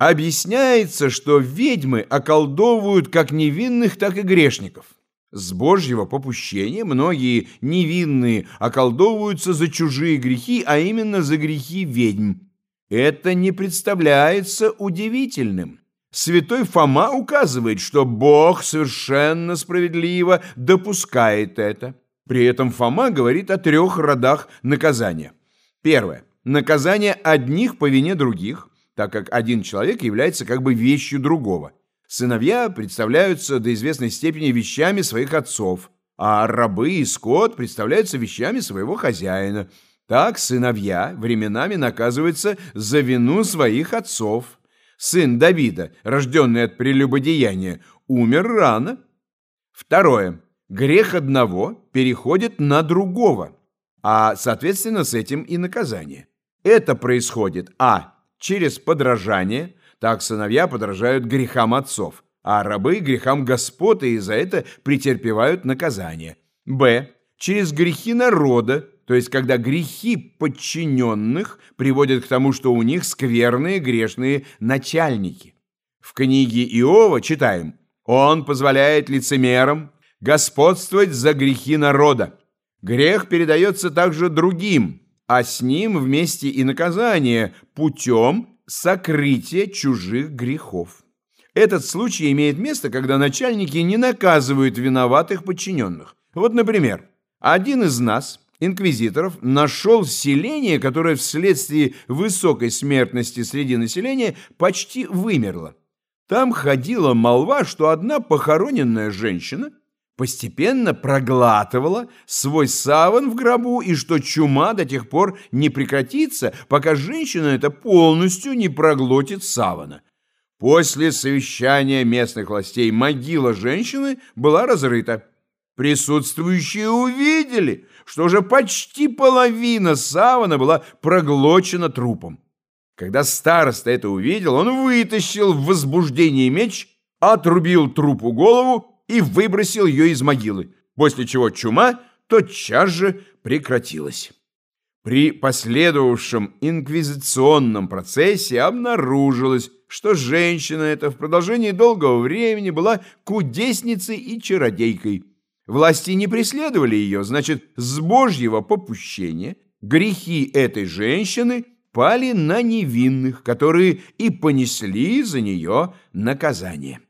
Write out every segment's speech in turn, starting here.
Объясняется, что ведьмы околдовывают как невинных, так и грешников. С Божьего попущения многие невинные околдовываются за чужие грехи, а именно за грехи ведьм. Это не представляется удивительным. Святой Фома указывает, что Бог совершенно справедливо допускает это. При этом Фома говорит о трех родах наказания. Первое. Наказание одних по вине других, так как один человек является как бы вещью другого. Сыновья представляются до известной степени вещами своих отцов, а рабы и скот представляются вещами своего хозяина. Так сыновья временами наказываются за вину своих отцов. Сын Давида, рожденный от прелюбодеяния, умер рано. Второе. Грех одного переходит на другого, а, соответственно, с этим и наказание. Это происходит а. Через подражание – так сыновья подражают грехам отцов, а рабы – грехам господ и за это претерпевают наказание. Б. Через грехи народа, то есть когда грехи подчиненных приводят к тому, что у них скверные грешные начальники. В книге Иова читаем «Он позволяет лицемерам господствовать за грехи народа. Грех передается также другим, а с ним вместе и наказание путем сокрытие чужих грехов. Этот случай имеет место, когда начальники не наказывают виноватых подчиненных. Вот, например, один из нас, инквизиторов, нашел селение, которое вследствие высокой смертности среди населения почти вымерло. Там ходила молва, что одна похороненная женщина постепенно проглатывала свой саван в гробу и что чума до тех пор не прекратится, пока женщина это полностью не проглотит савана. После совещания местных властей могила женщины была разрыта. Присутствующие увидели, что уже почти половина савана была проглочена трупом. Когда староста это увидел, он вытащил в возбуждении меч, отрубил трупу голову и выбросил ее из могилы, после чего чума тотчас же прекратилась. При последовавшем инквизиционном процессе обнаружилось, что женщина эта в продолжении долгого времени была кудесницей и чародейкой. Власти не преследовали ее, значит, с божьего попущения грехи этой женщины пали на невинных, которые и понесли за нее наказание.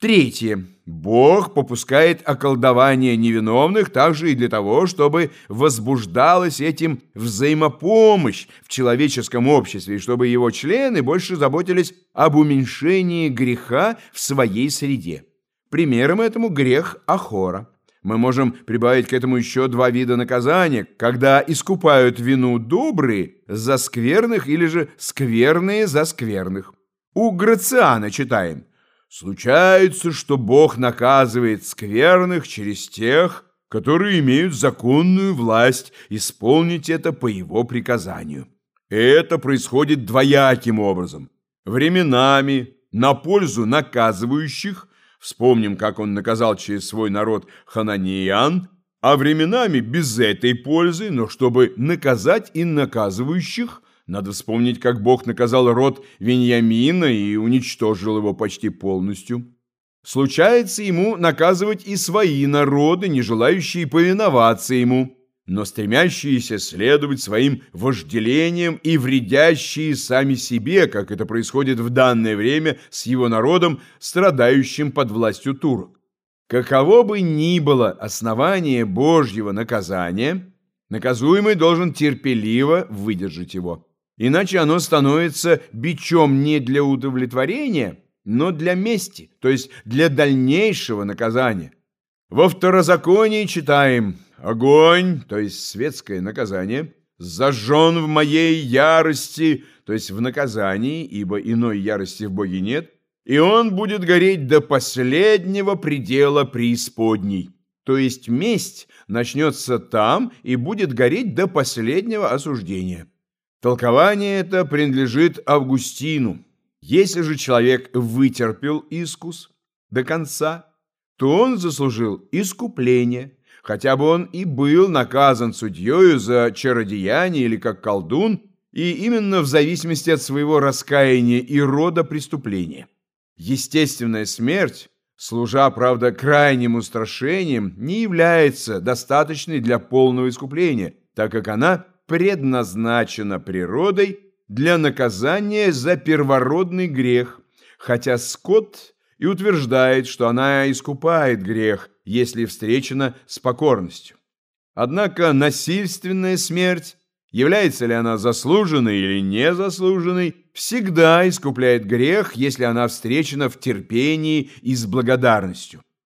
Третье. Бог попускает околдование невиновных также и для того, чтобы возбуждалась этим взаимопомощь в человеческом обществе, и чтобы его члены больше заботились об уменьшении греха в своей среде. Примером этому грех Ахора. Мы можем прибавить к этому еще два вида наказания, когда искупают вину добрые за скверных или же скверные за скверных. У Грациана читаем Случается, что Бог наказывает скверных через тех, которые имеют законную власть исполнить это по его приказанию. Это происходит двояким образом. Временами на пользу наказывающих, вспомним, как он наказал через свой народ хананеян, а временами без этой пользы, но чтобы наказать и наказывающих – надо вспомнить, как Бог наказал род Веньямина и уничтожил его почти полностью. Случается ему наказывать и свои народы, не желающие повиноваться ему, но стремящиеся следовать своим вожделениям и вредящие сами себе, как это происходит в данное время с его народом, страдающим под властью турок. Каково бы ни было основание Божьего наказания, наказуемый должен терпеливо выдержать его. Иначе оно становится бичом не для удовлетворения, но для мести, то есть для дальнейшего наказания. Во второзаконии читаем «Огонь», то есть светское наказание, «зажжен в моей ярости», то есть в наказании, ибо иной ярости в Боге нет, и он будет гореть до последнего предела преисподней. То есть месть начнется там и будет гореть до последнего осуждения. Толкование это принадлежит Августину. Если же человек вытерпел искус до конца, то он заслужил искупление, хотя бы он и был наказан судьею за чародеяние или как колдун, и именно в зависимости от своего раскаяния и рода преступления. Естественная смерть, служа, правда, крайним устрашением, не является достаточной для полного искупления, так как она предназначена природой для наказания за первородный грех, хотя Скотт и утверждает, что она искупает грех, если встречена с покорностью. Однако насильственная смерть, является ли она заслуженной или незаслуженной, всегда искупляет грех, если она встречена в терпении и с благодарностью.